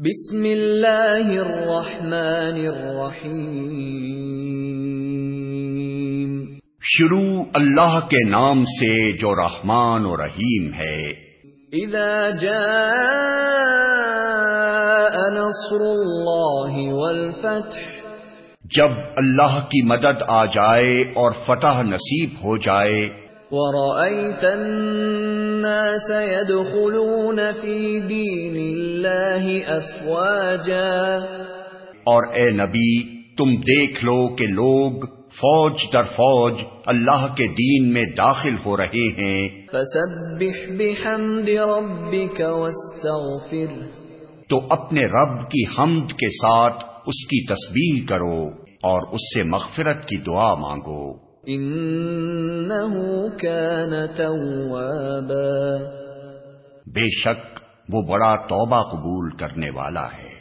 بسم اللہ الرحمن الرحیم۔ شروع اللہ کے نام سے جو رحمان و رحیم ہے۔ اذا جاء نصر اللہ والفتح۔ جب اللہ کی مدد آ جائے اور فتح نصیب ہو جائے ورأيت الناس يدخلون في دين الله أفواجا. اور اے نبی تم دیکھ لو کہ لوگ فوج در فوج اللہ کے دین میں داخل ہو رہے ہیں۔ فسبح بحمد ربك واستغفر. تو اپنے رب کی حمد کے ساتھ اس کی تسبیح کرو اور اس سے مغفرت کی دعا مانگو۔ انہو کان توابا۔ بے شک وہ بڑا توبہ قبول کرنے والا ہے۔